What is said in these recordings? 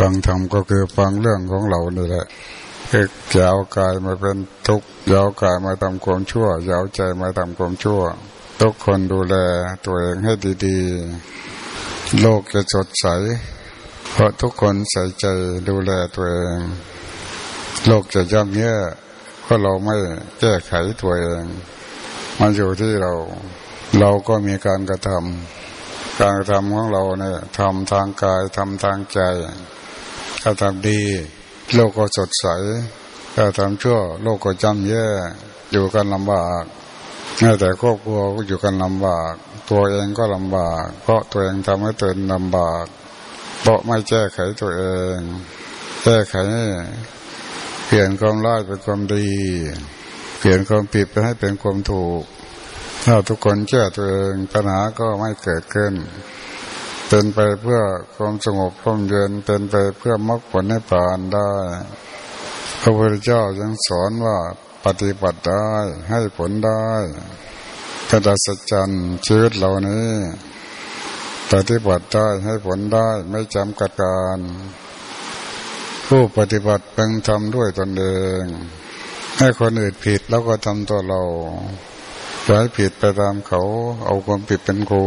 ฟังธรรมก็คือฟังเรื่องของเรานี่แหละคือจะเอากายมาเป็นทุกข์ยาวกายมาทำความชั่วยาวใจมาทำความชั่ว ทุกคนดูแลตัวเองให้ดีๆ โลกจะสดใส เพราะทุกคนใส่ใจดูแลตัวเอง โลกจะย่ำแย่เพราะเราไม่แก้ไขตัวเองมันอยู่ที่เรา เราก็มีการกระทำการกระทำของเราเนี่ยทำทางกายทำทางใจ ถ้าทำดี โลกก็สดใส ถ้าทำชั่ว โลกก็จำแย่อยู่กันลำบากแม้แต่ครอบครัวก็อยู่กันลำบาก ตัวเองก็ลำบาก เพราะตัวเองทำให้ตัวเองลำบาก เพราะไม่แก้ไขตัวเอง แก้ไข เปลี่ยนความร้ายเป็นความดี เปลี่ยนความผิดไปให้เป็นความถูก ถ้าทุกคนแก้ตัวเองปัญหาก็ไม่เกิดขึ้น เป็นไปเพื่อความสงบร่มเย็นเป็นไปเพื่อมรรคผลให้ผ่านได้พระพุทธเจ้ายังสอนว่าปฏิบัติได้ให้ผลได้กระดัศจันชีวิตเหล่านี้ ปฏิบัติได้ให้ผลได้ไม่จำกัดการ ผู้ปฏิบัติเพิ่งทำด้วยตนเอง ให้คนอื่นผิดแล้วก็ทำตัวเราอย่าให้ผิดไปตามเขา เอาความผิดเป็นครู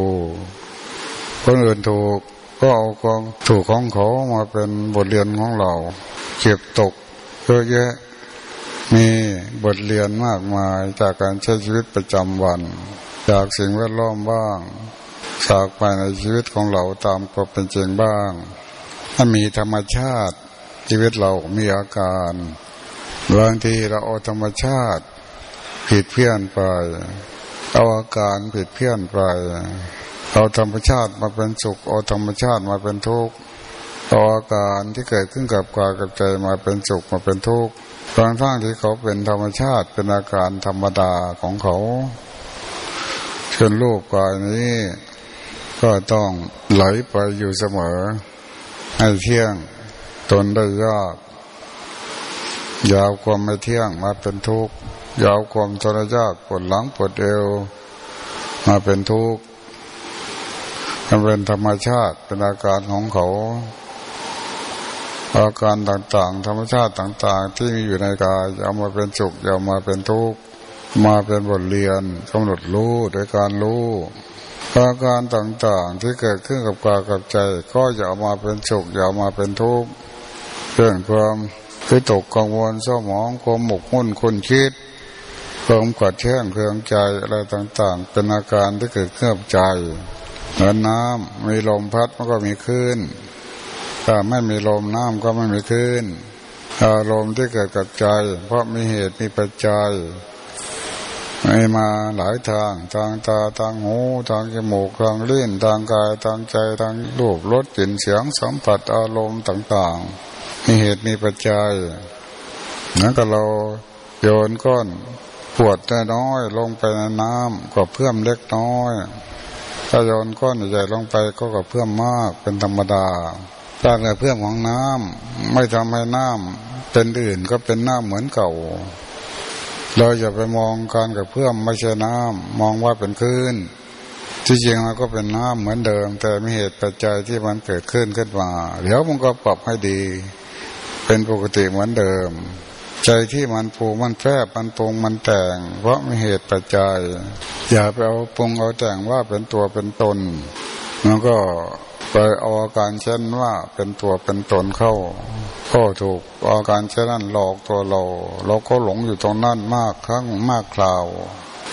คนอื่นถูกก็เอาความถูกของเขามาเป็นบทเรียนของเราเก็บตกเยอะแยะมีบทเรียนมากมายจากการใช้ชีวิตประจำวัน จากสิ่งแวดล้อมบ้างจากภายในชีวิตของเราตามความเป็นจริงบ้าง ถ้ามีธรรมชาติชีวิตเรามีอาการบางทีเราเอาธรรมชาติผิดเพี้ยนไปเอาอาการผิดเพี้ยนไป เอาธรรมชาติมาเป็นสุขเอาธรรมชาติมาเป็นทุกข์เอาอาการที่เกิดขึ้นกับกายกับใจมาเป็นสุขมาเป็นทุกข์บางทั้งที่เขาเป็นธรรมชาติเป็นอาการธรรมดาของเขาเช่นรูปกายนี้ ก็ต้องไหลไปอยู่เสมอ ให้เที่ยงตนได้ยากยาวความไม่เที่ยงมาเป็นทุกข์ยาวความทรยากปวดหลังปวดเอวมาเป็นทุกข์ มันเป็นธรรมชาติเป็นอาการของเขา อาการต่างๆ ธรรมชาติต่าง ๆ ที่มีอยู่ในกายเอามาเป็นสุขเอามาเป็นทุกข์มาเป็นบทเรียนกำหนดรู้โดยการรู้อาการต่างๆที่เกิดขึ้นกับกายกับใจ ก็อย่ามาเป็นสุขอย่ามาเป็นทุกข์เรื่องความคือตกกังวลเศร้าหมองความหมกมุ่นคุนคิดความกดแช่งเครื่องใจอะไรต่างๆ เป็นอาการที่เกิดขึ้นกับใจ เหมือนน้ำมีลมพัดมันก็มีคลื่นถ้าไม่มีลมน้ำก็ไม่มีคลื่นอารมณ์ที่เกิดกับใจ เพราะมีเหตุมีปัจจัยไม่มาหลายทาง ทางตาทางหู ทางจมูกทางลิ้นทางกายทางใจทางรูปรสกลิ่นเสียงสัมผัสอารมณ์ต่างๆ มีเหตุมีปัจจัยนั้นก็เราโยนก้อนปวดน้อยลงไปในน้ำก็เพิ่มเล็กน้อย ถ้าโยนก้อนใหญ่ลงไปก็กระเพื่อมมากเป็นธรรมดาถ้ากระเพื่อมของน้ำไม่ทำให้น้ำเป็นอื่นก็เป็นน้ำเหมือนเก่า เราอย่าไปมองการกระเพื่อมไม่ใช่น้ำมองว่าเป็นคลื่นที่จริงมันก็เป็นน้ำเหมือนเดิม แต่มีเหตุปัจจัยที่มันเกิดขึ้นขึ้นมาเดี๋ยวมันก็ปรับให้ดี เป็นปกติเหมือนเดิม ใจที่มันปูมันแฝบมันปรุงมันแต่ง เพราะมีเหตุปัจจัย อย่าไปเอาปรุงเอาแต่งว่าเป็นตัวเป็นตนมันก็ไปเอาอาการเช่นว่าเป็นตัวเป็นตนเข้า ก็ถูกอาการเช่นนั้นหลอกตัวเรา เราก็หลงอยู่ตรงนั้นมากครั้งมากคราว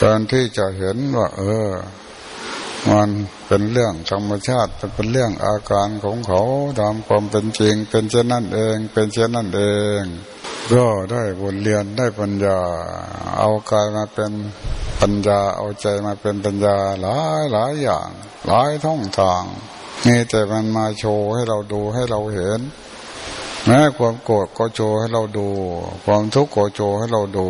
การที่จะเห็นว่า เออ มันเป็นเรื่องธรรมชาติเป็นเรื่องอาการของเขาตามความเป็นจริง เป็นเช่นนั้นเอง เป็นเช่นนั้นเองก็ได้บทเรียนได้ปัญญา เอากายมาเป็นปัญญาเอาใจมาเป็นปัญญาหลายหลายอย่าง หลายท่องทางนี่แต่มันมาโชว์ให้เราดูให้เราเห็นแม้ความโกรธก็โชว์ให้เราดู ความทุกข์ก็โชว์ให้เราดู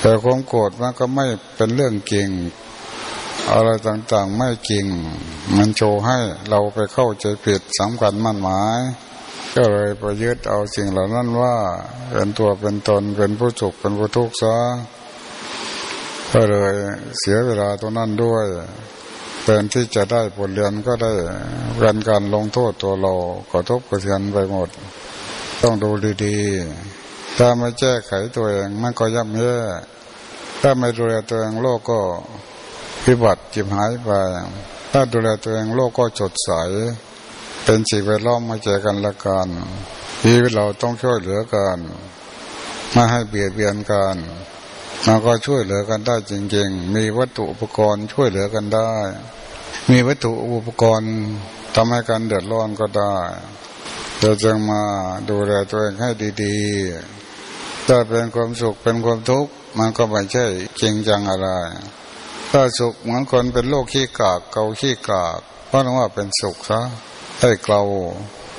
แต่ความโกรธมันก็ไม่เป็นเรื่องจริง อะไรต่างๆไม่จริง มันโชว์ให้เราไปเข้าใจผิดสำคัญมั่นหมาย ก็เลยประยึดเอาสิ่งเหล่านั้นว่าเป็นตัวเป็นตนเป็นผู้สุขเป็นผู้ทุกข์ซะก็เลยเสียเวลาตรงนั้นด้วยเป็นที่จะได้บทเรียนก็ได้เรียนการลงโทษตัวเราขอทบกระเทือนไปหมด ต้องดูดีๆ ถ้าไม่แก้ไขตัวเองมันก็ย่ำแย่ถ้าไม่ดูแลตัวเองโลกก็ พิบัติจิบหายไป ถ้าดูแลตัวเองโลกก็สดใส เป็นสิ่งแวดล้อมมาเจอกันละกันชีวิตเราต้องช่วยเหลือกันไม่ให้เบียดเบียนกันมันก็ช่วยเหลือกันได้จริงๆ มีวัตถุอุปกรณ์ช่วยเหลือกันได้ มีวัตถุอุปกรณ์ทำให้กันเดือดร้อนก็ได้เราจึงมาดูแลตัวเองให้ดีๆถ้าเป็นความสุขเป็นความทุกข์มันก็ไม่ใช่จริงจังอะไร ถ้าสุขเหมือนคนเป็นโรคขี้กาก เกาขี้กากก็ต้องว่าเป็นสุขซะให้เกา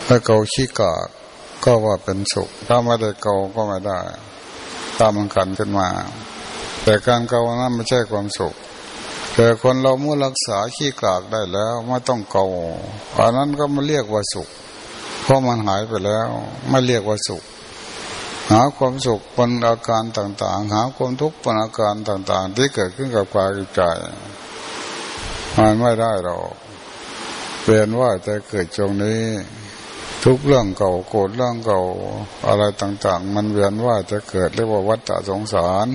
ให้เกาขี้กาก ก็ว่าเป็นสุข ถ้าไม่ได้เกาก็ไม่ได้ ตามมันกันขึ้นมา แต่การเกานั้นไม่ใช่ความสุขแต่คนเราเมื่อรักษาขี้กากได้แล้วไม่ต้องเกาอันนั้นก็มาเรียกว่าสุข เพราะมันหายไปแล้ว ไม่เรียกว่าสุข หาความสุขบนอาการต่างๆ หาความทุกข์บนอาการต่างๆ ที่เกิดขึ้นกับกายกับใจมันไม่ได้หรอกเปลี่ยนว่าแต่เกิดตรงนี้ ทุกเรื่องเก่าโกรธเรื่องเก่าอะไรต่าง ๆ มันเวียนว่าจะเกิดเรียกว่าวัฏฏะสงสาร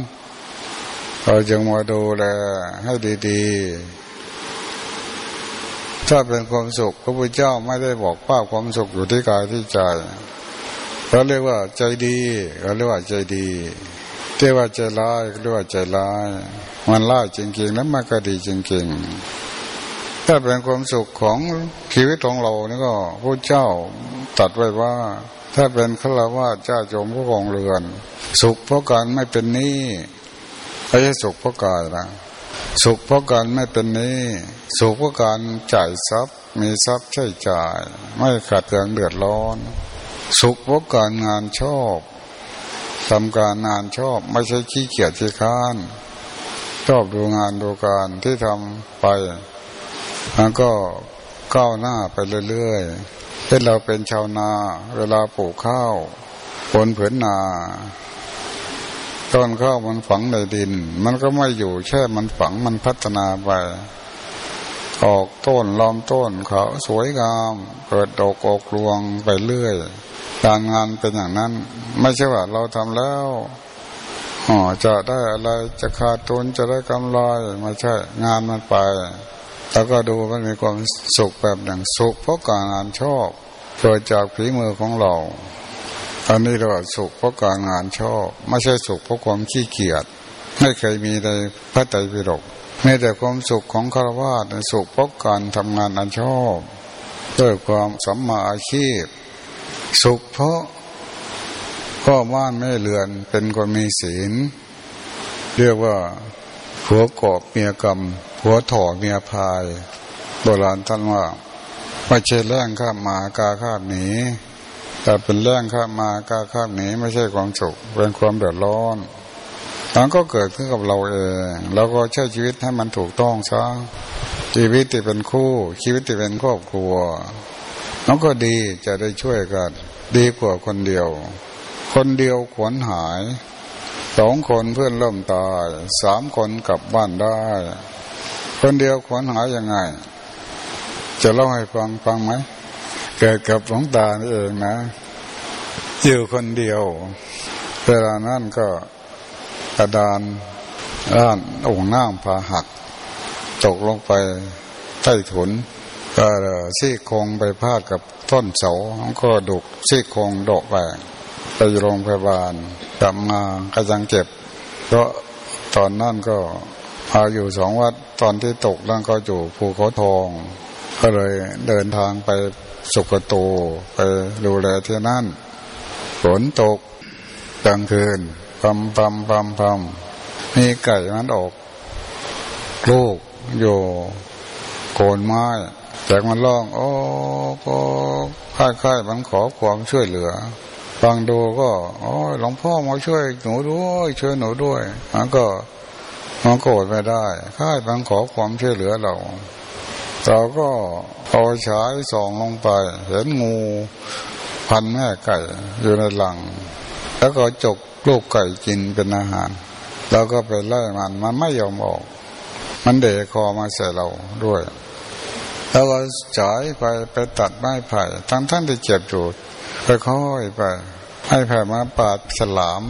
เราจึงมาดูแลให้ดีๆ ถ้าเป็นความสุขพระพุทธเจ้าไม่ได้บอกป้าความสุขอยู่ที่กายที่ใจ เขาเรียกว่าใจดีเขาเรียกว่าใจดีเรียกว่าใจร้ายเรียกว่าใจร้าย มันร้ายจริงๆ แล้วมันก็ดีจริงๆ ถ้าเป็นความสุขของชีวิตของเรานี่ก็พระเจ้าตัดไว้ว่า ถ้าเป็นฆราวาสเจ้าโจมผู้กองเรือน สุขเพราะการไม่เป็นนี้ไม่ใช่สุขเพราะกายนะสุขเพราะการไม่เป็นนี้ สุขเพราะการจ่ายทรัพย์ มีทรัพย์ใช้จ่าย ไม่ขาดเกินเดือดร้อน สุขเพราะการงานชอบทำการงานชอบไม่ใช่ขี้เกียจขี้ค้านชอบดูงานดูการที่ทำไปมันก็ก้าวหน้าไปเรื่อยๆเช่นเราเป็นชาวนา เวลาปลูกข้าวผลผืนนาต้นข้าวมันฝังในดิน มันก็ไม่อยู่แช่มันฝังมันพัฒนาไป ออกต้นล้อมต้นเขาสวยงาม เกิดดอกออกรวงไปเรื่อย การงานเป็นอย่างนั้น ไม่ใช่ว่าเราทำแล้วอ๋อจะได้อะไรจะขาดทุนจะได้กำไรไม่ใช่งานมันไป แล้วก็ดูมันมีความสุขแบบหนึ่งสุขเพราะการงานชอบเกิดจากฝีมือของเราอันนี้เราสุขเพราะการงานชอบ ไม่ใช่สุขเพราะความขี้เกียจไม่เคยมีในพระไตรปิฎกมีแต่ความสุขของฆราวาสสุขเพราะการทำงานอันชอบด้วยความสัมมาอาชีพ สุขเพราะพ่อบ้านไม่เลือนเป็นคนมีศีล เรียกว่าหัวกอบเมียกรรม หัวถ่อเมียพายโบราณท่านว่าไม่ใช่แรงข้ามมากาข้ามหนีแต่เป็นแรงข้ามมากาข้ามหนีไม่ใช่ความสุขเป็นความเดือดร้อนมันก็เกิดขึ้นกับเราเองเราก็ใช้ชีวิตให้มันถูกต้องซะชีวิตที่เป็นคู่ ชีวิตที่เป็นครอบครัว นั่นก็ดีจะได้ช่วยกัน ดีกว่าคนเดียว คนเดียวขวนหายสองคนเพื่อนเริ่มตายสามคนกลับบ้านได้ คนเดียวขวนหายยังไง จะเล่าให้ฟังฟังไหมเกิดกับหลวงตาเองนะอยู่คนเดียวเวลานั้นก็กระดานด้านองค์น้ำพาหัก ตกลงไปใต้ถุน ก็ซี่โครงไปพาดกับต้นเสาก็ดุกซี่โครงดกไปไปโรงพยาบาลกลับมาก็ยังเจ็บเพราะตอนนั้นก็พาอยู่สองวัดตอนที่ตกแล้วก็อยู่ภูเขาทอง ก็เลยเดินทางไปสุกโตไปดูแลที่นั่นฝนตกกลางคืนพัมพัมพัมพัมมีไก่มันออก ลูกอยู่ คนไม้แต่มันร้องโอ้ก็ค่ายค่ายมันขอความช่วยเหลือฟังดูก็โอ้หลวงพ่อมาช่วยหนูด้วยช่วยหนูด้วยมันก็มันโกรธไม่ได้ค่ายมันขอความช่วยเหลือเราเราก็เอาฉายส่องลงไป เห็นงูพันแม่ไก่อยู่ในหลัง แล้วก็จกลูกไก่กินเป็นอาหาร แล้วก็ไปไล่มันมันไม่ยอมออก มันเดคอมาใส่เราด้วย แล้วก็จ่ายไปไปตัดไม้ไผ่ทั้งท่านที่เจ็บอยู่ค่อยๆไปให้ไผ่มาปาดฉลาม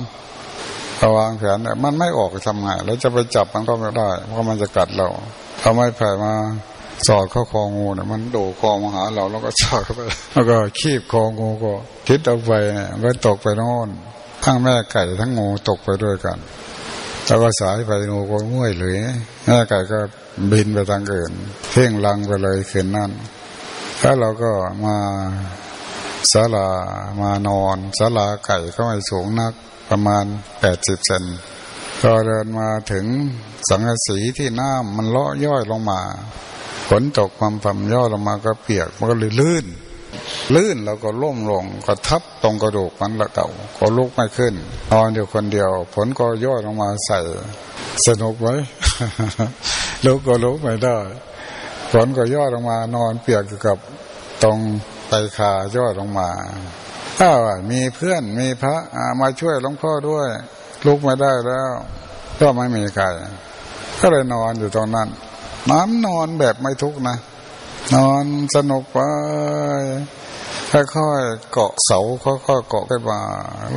ระวางแผนเนี่ยมันไม่ออกทำไงแล้วจะไปจับมันก็ไม่ได้เพราะมันจะกัดเราเอาไม้ไผ่มาสอดเข้าคองูเนี่ยมันโดคอมาหาเราแล้วก็ชากเข้าไปแล้วก็คีบคองูก็ทิศเอาไปเนี่ยก็ตกไปโน่นทั้งแม่ไก่ทั้งงูตกไปด้วยกัน แล้วก็สายไปงูก็ง่วยเลยแม่ไก่ก็บินไปทางอื่นเพ่งลังไปเลยคืนนั่นแล้วเราก็มาศาลามานอนศาลาไก่ก็ไม่สูงนักประมาณแปดสิบเซนก็เดินมาถึงสังกะสีที่น้ำมันเลาะย่อยลงมาฝนตกความผ่ำย่อลงมาก็เปียกมันก็เลยลื่น ลื่นแล้วก็ล่มลงก็ทับตรงกระดูกมันละเก่าก็ลุกไม่ขึ้นนอนอยู่คนเดียวฝนก็ย่อลงมาใส่ สนุกไหมลุกก็ลุกไม่ได้ฝนก็ย่อลงมานอนเปียกอยู่กับตรงไตขาย่อลงมาถ้ามีเพื่อนมีพระมาช่วยหลวงพ่อด้วย ลุกไม่ได้แล้ว ก็ไม่มีใครก็เลยนอนอยู่ตรงนั้นน้ำนอนแบบไม่ทุกนะ นอนสนุกไปค่อยๆเกาะเสาค่อยๆเกาะขึ้นมา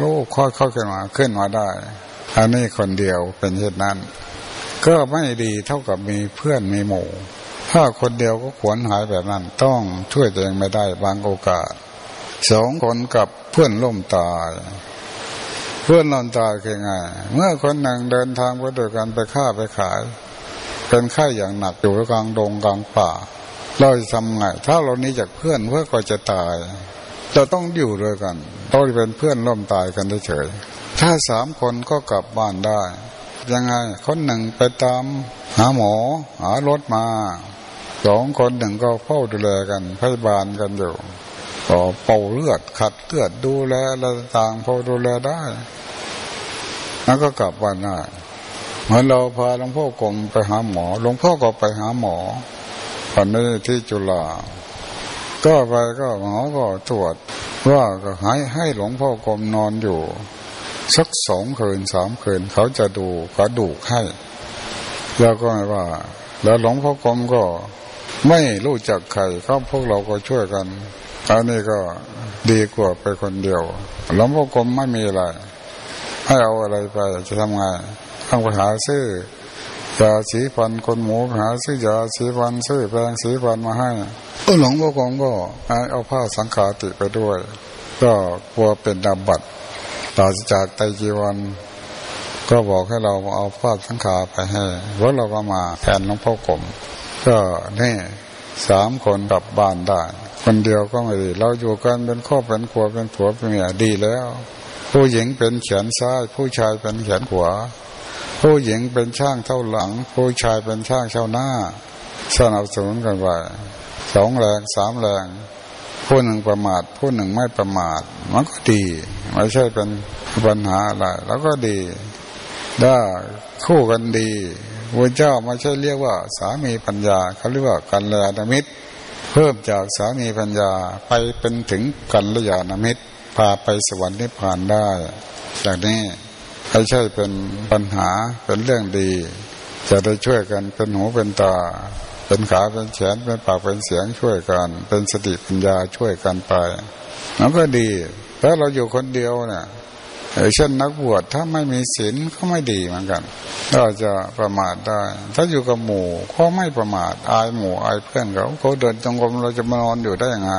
ลูกค่อยๆขึ้นมาขึ้นมาได้อันนี้คนเดียวเป็นเช่นนั้น ก็ไม่ดีเท่ากับมีเพื่อนมีหมู่ ถ้าคนเดียวก็ขวนหายแบบนั้น ต้องช่วยตัวเองไม่ได้บางโอกาสสองคนกับเพื่อนล่มตายเพื่อนล่มตายคือไงเมื่อคนหนึ่งเดินทางไปด้วยกันไปฆ่าไปขาย เป็นไข้อย่างหนักอยู่กลางดงกลางป่า เราจะทำไงถ้าเรานี้จากเพื่อนเพื่อก็จะตาย เราต้องอยู่ด้วยกันต้องเป็นเพื่อนร่วมตายกันเฉยถ้าสามคนก็กลับบ้านได้ ยังไงคนหนึ่งไปตามหาหมอ หารถมาสองคนหนึ่งก็เฝ้าดูแลกันพยาบาลกันอยู่ก็เป่าเลือดขัดเลือดดูแลอะไรต่างพอดูแลได้แล้วก็กลับบ้านได้เหมือนเราพาหลวงพ่อกรมไปหาหมอหลวงพ่อก็ไปหาหมอ ตอนนี้ที่จุฬาก็ไปก็หมอก็ตรวจว่าก็ให้ให้หลวงพ่อกรมนอนอยู่ สักสองคืนสามคืนเขาจะดูกระดูกให้ แล้วก็ว่า แล้วหลวงพ่อกรมก็ไม่รู้จักใครก็พวกเราก็ช่วยกันอันนี้ก็ดีกว่าไปคนเดียวหลวงพ่อกรมไม่มีอะไร ให้เอาอะไรไปจะทำไงต้องไปหาซื้อ ยาสีฟันคนหมูหาซื้อยาสีฟันซื้อแปรงสีฟันมาให้หลวงพ่อกรมก็เอาผ้าสังขาติไปด้วย ก็กลัวเป็นดาบัตต่อจากไตจีวันก็บอกให้เราเอาผ้าสังขาไปให้เพราะเราก็มาแทนหลวงพ่อกรมก็นี่สามคนกลับบ้านได้คนเดียวก็ไม่ดี เราอยู่กันเป็นครอบเป็นครัวเป็นผัวเป็นเมียดีแล้ว ผู้หญิงเป็นแขนซ้าย ผู้ชายเป็นแขนขวา ผู้หญิงเป็นช่างเท่าหลัง ผู้ชายเป็นช่างเท่าหน้าสนับสนุนกันไปสองแรงสามแรงผู้หนึ่งประมาทผู้หนึ่งไม่ประมาท มันก็ดีไม่ใช่เป็นปัญหาอะไรแล้วก็ดีได้คู่กันดีพระเจ้าไม่ใช่เรียกว่าสามีปัญญาเขาเรียกว่ากันลยาณมิตร เพิ่มจากสามีปัญญาไปเป็นถึงกันลยาณมิตรพาไปสวรรค์นิพพานได้จากนี้ ไม่ใช่เป็นปัญหาเป็นเรื่องดี จะได้ช่วยกันเป็นหูเป็นตา เป็นขาเป็นแขนเป็นปากเป็นเสียงช่วยกัน เป็นสติปัญญาช่วยกันไปมันก็ดีถ้าเราอยู่คนเดียวเนี่ยเช่นนักบวชถ้าไม่มีศีลก็ไม่ดีเหมือนกันเราจะประมาทได้ ถ้าอยู่กับหมู่ก็ไม่ประมาทอายหมู่อายเพื่อนเขาเขาเดินจงกรมเราจะมานอนอยู่ได้ยังไง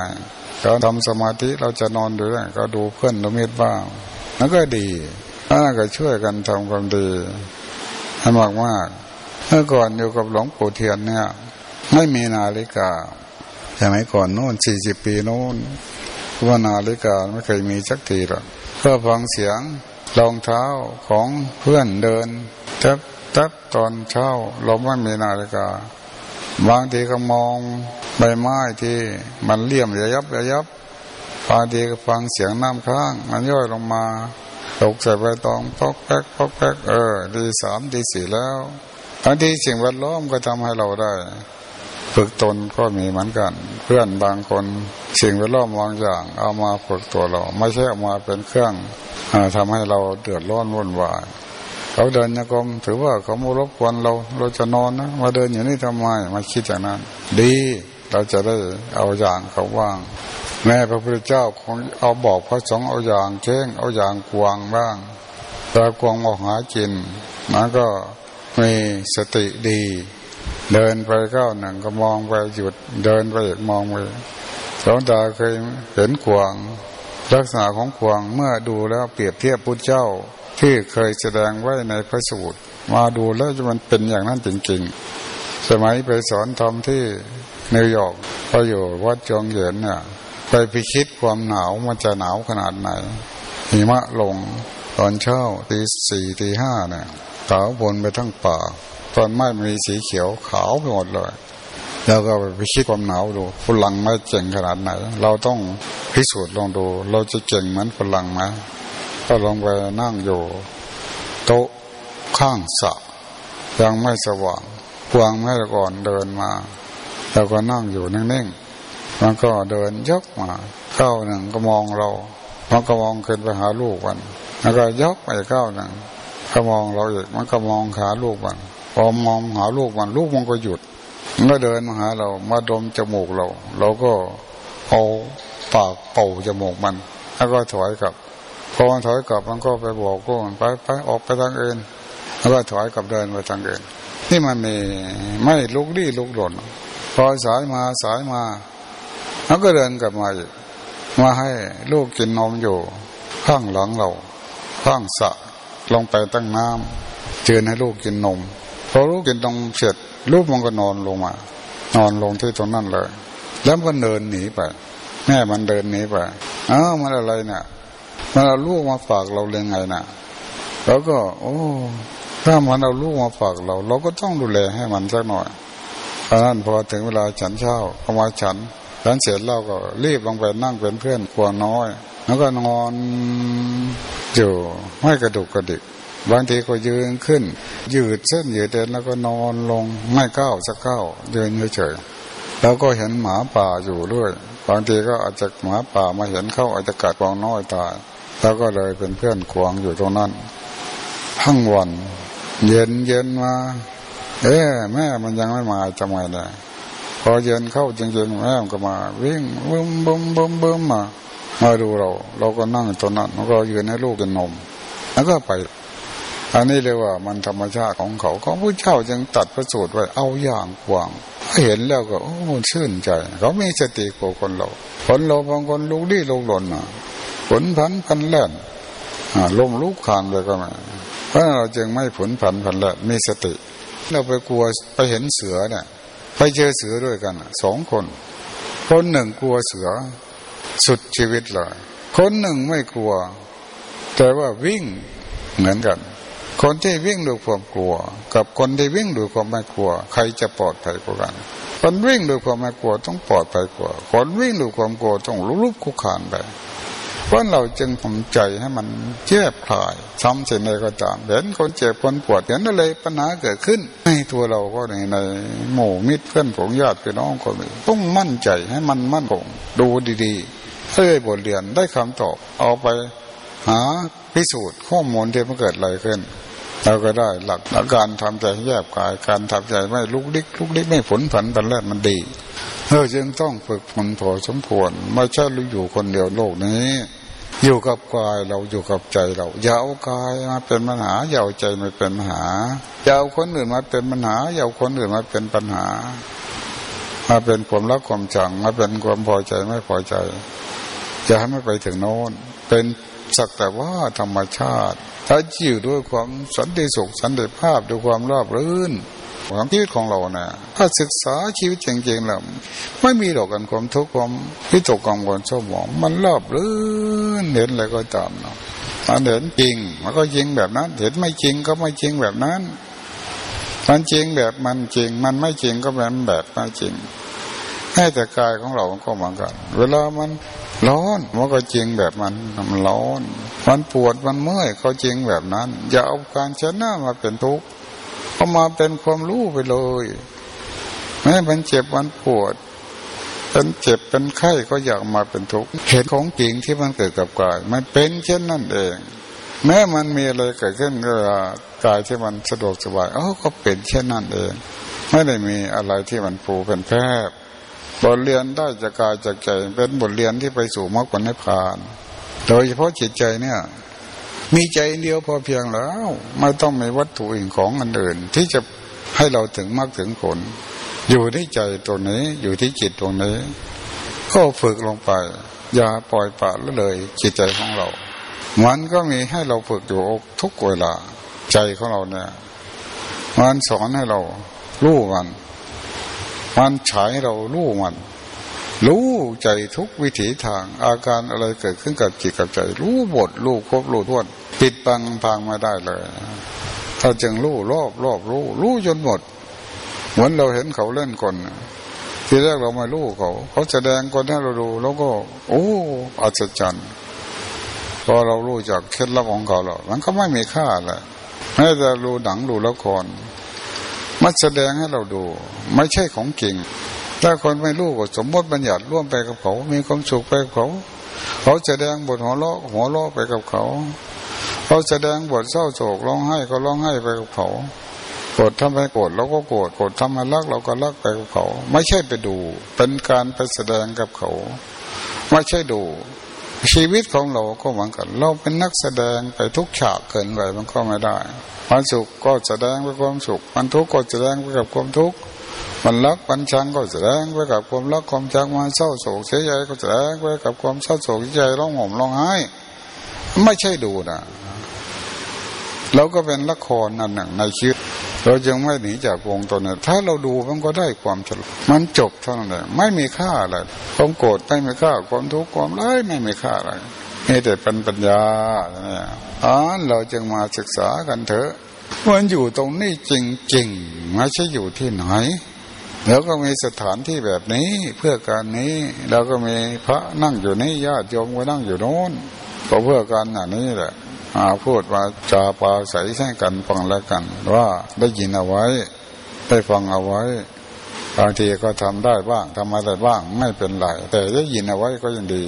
เราทำสมาธิเราจะนอนอยู่ได้ก็ดูเพื่อนละเมิดบ้างนั่นก็ดี นั่นก็ช่วยกันทำความดีให้มากมากเมื่อก่อนอยู่กับหลวงปู่เทียนเนี่ย ไม่มีนาฬิกาใช่ไหมก่อนโน่นสี่สิบปีโน่นว่านาฬิกาไม่เคยมีสักทีหรอกก็ฟังเสียงรองเท้าของเพื่อนเดินทับทับตอนเช้าเราไม่มีนาฬิกา บางทีก็มองใบไม้ที่มันเลี่ยมระยับระยับบางทีก็ฟังเสียงน้ำค้าง มันย่อยลงมา ตกใส่ใบตองพอกแป๊กพอกแป๊กเออดีสามดีสี่แล้วบางทีสิ่งแวดล้อมก็ทำให้เราได้ ฝึกตนก็มีเหมือนกัน เพื่อนบางคนสิ่งแวดล้อมบางอย่าง เอามาฝึกตัวเรา ไม่ใช่เอามาเป็นเครื่องทำให้เราเดือดร้อนวุ่นวายเขาเดินยกรมถือว่าเขามารบกวนเรา เราจะนอนนะมาเดินอย่างนี้ทำไมมาคิดอย่างนั้น ดีเราจะได้เอาอย่างเขาว่าง แม่พระพุทธเจ้าคงเอาบอกพระสงฆ์เอาอย่างเช่งเอาอย่างกวางบ้างตากวางมองหากินมันก็มีสติดี เดินไปก้าวหนึ่งก็มองไปหยุดเดินไปมองไปสองตาเคยเห็นขวาง ลักษณะของขวางเมื่อดูแล้วเปรียบเทียบพุทธเจ้าที่เคยแสดงไว้ในพระสูตร มาดูแล้วมันเป็นอย่างนั้นจริงๆ สมัยไปสอนทำที่นิวยอร์กก็อยู่วัดจองเหยียนเนี่ย ไปพิชิตความหนาวมันจะหนาวขนาดไหนหิมะลงตอนเช้าตีสี่ตีห้าเนี่ยขาวบนไปทั้งป่า ตอนไม้มีสีเขียวขาวไปหมดเลยแล้วก็ไปพิชิตความหนาวดูฝรั่งไม่เจ๋งขนาดไหน เราต้องพิสูจน์ลองดู เราจะเก่งเหมือนฝรั่งไหมก็ลองไปนั่งอยู่ โต๊ะข้างสระยังไม่สว่างพวงแม่ก่อนเดินมา แล้วก็นั่งอยู่นิ่งๆ มันก็เดินยกมาก้าวหนึ่งก็มองเรา มันก็มองขึ้นไปหาลูกมันแล้วก็ยกไปก้าวหนึ่งก็มองเราอีกมันก็มองหาลูกมันพอมองหาลูกมันลูกมันก็หยุดมันก็เดินมาหาเรา มาดมจมูกเรา เราก็เอาปากเป่าจมูกมัน แล้วก็ถอยกลับพอมันถอยกลับมันก็ไปบอกก็มันไปไปออกไปทางอื่นแล้วก็ถอยกลับเดินไปทางอื่นนี่มันมีไม่ลุกลี้ลุกหล่นพอสายมาสายมา แล้วก็เดินกลับมาอีกมาให้ลูกกินนมอยู่ ข้างหลังเรา ข้างสะลงไปตั้งน้ำเชิญให้ลูกกินนมพอลูกกินนมเสร็จลูกมันก็นอนลงมา นอนลงที่ตรงนั้นเลย แล้วมันเดินหนีไปแม่มันเดินหนีไปอ้าวมันอะไรเนี่ยมันเอาลูกมาฝากเราเลยไงนะ่ะแล้วก็ โอ้ถ้ามันเอาลูกมาฝากเรา เราก็ต้องดูแลให้มันสักหน่อยเพราะนั้นพอถึงเวลาฉันเช้าก็มาฉัน ฉันเสร็จแล้วก็รีบลงไปนั่งเป็นเพื่อนกลัวน้อย แล้วก็นอนอยู่ไม่กระดุกกระดิกบางทีก็ยืนขึ้น ยืดเส้นยืดเดินแล้วก็นอนลงไม่ก้าวสักก้าวเดินเฉยๆแล้วก็เห็นหมาป่าอยู่ด้วยบางทีก็อาจจะหมาป่ามาเห็นเข้าอาจจะกัดกวางน้อยตายแล้วก็เลยเป็นเพื่อนขวางอยู่ตรงนั้นทั้งวัน เย็นเย็นมา เอ๊แม่มันยังไม่มาจะมาเนี่ย พอเย็นเข้าจริงๆแม่ก็มา วิ่งบึ้มบึ้มบึ้มบึ้มมามาดูเรา เราก็นั่งตรงนั้นแล้วก็ยืนให้ลูกกินนม แล้วก็ไป อันนี้เรียกว่ามันธรรมชาติของเขาของพระเจ้าจึงตัดประสูตรไว้เอาอย่างกว้างเห็นแล้วก็โอ้ชื่นใจ เขามีสติกว่าคนเราคนเราบางคนลุกดีลุกหล่นผลพันพันแล่นลมลุกขานเลยก็ม่เพราะเราจึงไม่ผลผันพันแล่นมีสติ เราไปกลัวไปเห็นเสือเนี่ย ไปเจอเสือด้วยกันสองคน คนหนึ่งกลัวเสือ สุดชีวิตเลยคนหนึ่งไม่กลัว แต่ว่าวิ่งเหมือนกัน คนที่วิ่งด้วยความกลัว กับคนที่วิ่งด้วยความไม่กลัว ใครจะปลอดภัยกว่ากันคนวิ่งด้วยความไม่กลัวต้องปลอดภัยกว่า คนวิ่งด้วยความกลัวต้องลุกคุกคานไป เพราะเราจึงทำใจให้มันแยบคลายทำสิ่งใดก็ตามเห็นคนเจ็บคนปวดเห็นอะไรปัญหาเกิดขึ้น ในตัวเราก็ในในหมู่มิตรเพื่อนผงญาติพี่น้องคนอื่นต้องมั่นใจให้มันมั่นคงดูดีๆเพื่อบทเรียนได้คำตอบเอาไปหาพิสูจน์ข้อมูลที่มันเกิดอะไรขึ้นเราก็ได้หลักการทำใจแยบกายการทำใจไม่ลุกลิกลุกลิกไม่ผลผันปันแรกมันดี เราจึงต้องฝึกมันพอสมควรไม่ใช่เราอยู่คนเดียวโลกนี้ อยู่กับกายเราอยู่กับใจเราอย่าเอากายมาเป็นปัญหาอย่าเอาใจมาเป็นปัญหาอย่าเอาคนอื่นมาเป็นปัญหาอย่าเอาคนอื่นมาเป็นปัญหา มาเป็นความรักความจังมาเป็นความพอใจไม่พอใจจะให้ไม่ไปถึงโน้นเป็นสักแต่ว่าธรรมชาติ ถ้าอยู่ด้วยความสันติสุขสันติภาพด้วยความราบรื่น ของชีวิตของเราเนะ่ยถ้าศึกษาชีวิตจริงๆแล้วไม่มีหรอกกันความทุกข์ความพิตกกังวลเศร้าหมองมันรอบรื่นเห็นอะไรก็ตามเนาะมันเห็นจริง มันก็จริงแบบนั้น เห็นไม่จริงก็ไม่จริงแบบนั้น มันจริงแบบมันจริง มันไม่จริงก็แบบแบบไม่จริงให้แต่กายของเราก็เหมือนกัน เวลามันร้อนมันก็จริงแบบมันมันร้อน มันปวดมันเมื่อยก็จริงแบบนั้น อย่าเอาการชนะมาเป็นทุกข์ เอามาเป็นความรู้ไปเลยแม้มันเจ็บมันปวดเป็นเจ็บเป็นไข้ก็อยากมาเป็นทุกข์เห็นของจริงที่มันเกิดกับกาย มันเป็นเช่นนั่นเอง แม้มันมีอะไรเกิดขึ้นก็กายที่มันสะดวกสบายเออก็เป็นเช่นนั้นเอง ไม่ได้มีอะไรที่มันปูเป็นแพรบทเรียนได้จากกายจากใจเป็นบทเรียนที่ไปสู่มรรคผลนิพพาน โดยเฉพาะจิตใจเนี่ย มีใจเดียวพอเพียงแล้ว ไม่ต้องมีวัตถุอื่นของอันอื่น ที่จะให้เราถึงมรรคถึงผล อยู่ที่ใจตัวนี้อยู่ที่จิตตรงนี้ ก็ฝึกลงไป อย่าปล่อยปละละเลยจิตใจของเรา มันก็มีให้เราฝึกอยู่ทุกเวลา ใจของเราเนี่ย มันสอนให้เรารู้มัน มันฉายเรารู้มัน รู้ใจทุกวิถีทาง อาการอะไรเกิดขึ้นกับจิตกับใจ รู้บทรู้ครบรู้ทวน ปิดบังพังไม่ได้เลยถ้าจึงรู้รอบรอบรู้ รู้จนหมด เหมือนเราเห็นเขาเล่นคนทีแรกเราไม่รู้เขา เขาแสดงคนให้เราดู แล้วก็ โอ้อัศจรรย์พอเรารู้จากเคล็ดลับของเขาแล้วมันก็ไม่มีค่าแหละแม้แต่ดูหนังดูละครมันแสดงให้เราดู ไม่ใช่ของจริงถ้าคนไม่รู้ก็สมมติบัญญัติร่วมไปกับเขา มีความสุขไปกับเขา เขาแสดงบทหัวเราะหัวเราะไปกับเขา เขาแสดงบทเศร้าโศกร้องไห้ก็ร้องไห้ไปกับเขาโกรธทำให้โกรธเราก็โกรธโกรธทำให้รักเราก็รักไปกับเขา ไม่ใช่ไปดู เป็นการไปแสดงกับเขา ไม่ใช่ดู ชีวิตของเราก็เหมือนกัน เราเป็นนักแสดงไปทุกฉากเกินไปมันก็ไม่ได้มันสุขก็แสดงไปความสุขมันทุกข์ก็แสดงไปกับความทุกข์มันรักมันชังก็แสดงไปกับความรักความชังมันเศร้าโศกเสียใจก็แสดงไปกับความเศร้าโศกเสียใจร้องห่มร้องไห้ ไม่ใช่ดูนะ เราก็เป็นละครนั่นหนึ่งในชีวิตเราจึงไม่หนีจากวงตัวนี้ถ้าเราดูมันก็ได้ความฉลาดมันจบเท่านั้นเองไม่มีค่าอะไรความโกรธไม่มีค่าความทุกข์ความร้ายไม่มีค่าอะไรมีแต่เป็นปัญญาเนี่ยอ๋อเราจึงมาศึกษากันเถอะมันอยู่ตรงนี้จริงๆไม่ใช่อยู่ที่ไหนแล้วก็มีสถานที่แบบนี้เพื่อการนี้แล้วก็มีพระนั่งอยู่นี่ญาติโยมก็นั่งอยู่โน้นก็เพื่อการอันนี้แหละ อาพูดมาจาปาใสแช่งกันฟังแล้วกัน ว่าได้ยินเอาไว้ ได้ฟังเอาไว้บางทีก็ทำได้บ้างทำอะไรบ้างไม่เป็นไรแต่ได้ยินเอาไว้ก็ยังดี